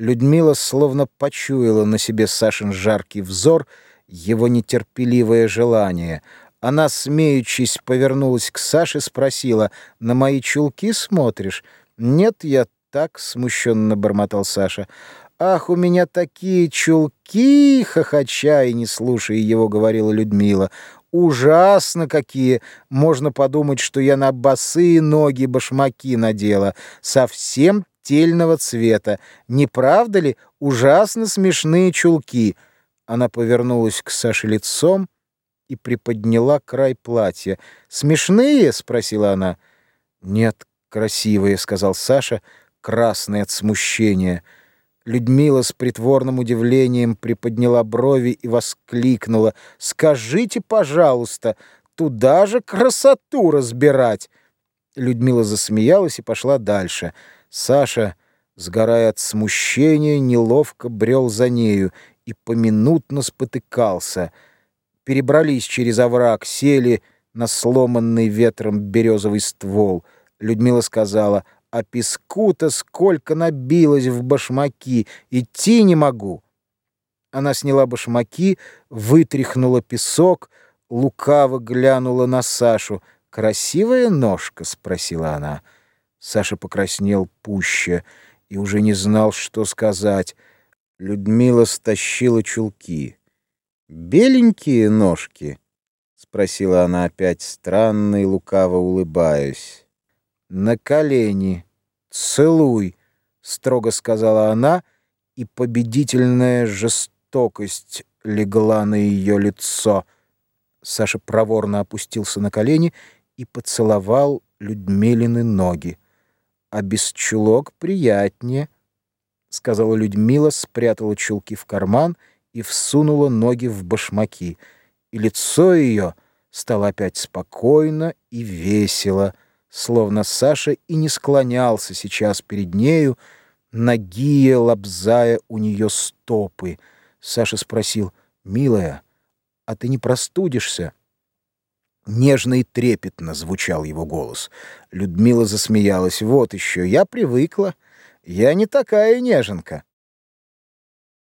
Людмила словно почуяла на себе Сашин жаркий взор, его нетерпеливое желание. Она, смеючись, повернулась к Саше, спросила, «На мои чулки смотришь?» «Нет, я так», — смущенно бормотал Саша. «Ах, у меня такие чулки!» — хохоча и не слушая его, говорила Людмила. «Ужасно какие! Можно подумать, что я на босые ноги башмаки надела. Совсем тельного цвета. Не правда ли? Ужасно смешные чулки. Она повернулась к Саше лицом и приподняла край платья. «Смешные?» — спросила она. «Нет, красивые», — сказал Саша, красный от смущения. Людмила с притворным удивлением приподняла брови и воскликнула. «Скажите, пожалуйста, туда же красоту разбирать!» Людмила засмеялась и пошла дальше — Саша, сгорая от смущения, неловко брел за нею и поминутно спотыкался. Перебрались через овраг, сели на сломанный ветром березовый ствол. Людмила сказала, а песку-то сколько набилось в башмаки, идти не могу. Она сняла башмаки, вытряхнула песок, лукаво глянула на Сашу. «Красивая ножка?» — спросила она. Саша покраснел пуще и уже не знал, что сказать. Людмила стащила чулки. «Беленькие ножки?» — спросила она опять, странно и лукаво улыбаясь. «На колени. Целуй!» — строго сказала она, и победительная жестокость легла на ее лицо. Саша проворно опустился на колени и поцеловал Людмилины ноги а без чулок приятнее», — сказала Людмила, спрятала чулки в карман и всунула ноги в башмаки. И лицо ее стало опять спокойно и весело, словно Саша и не склонялся сейчас перед нею, ноги лобзая у нее стопы. Саша спросил, «Милая, а ты не простудишься?» Нежно и трепетно звучал его голос. Людмила засмеялась. «Вот еще, я привыкла. Я не такая неженка».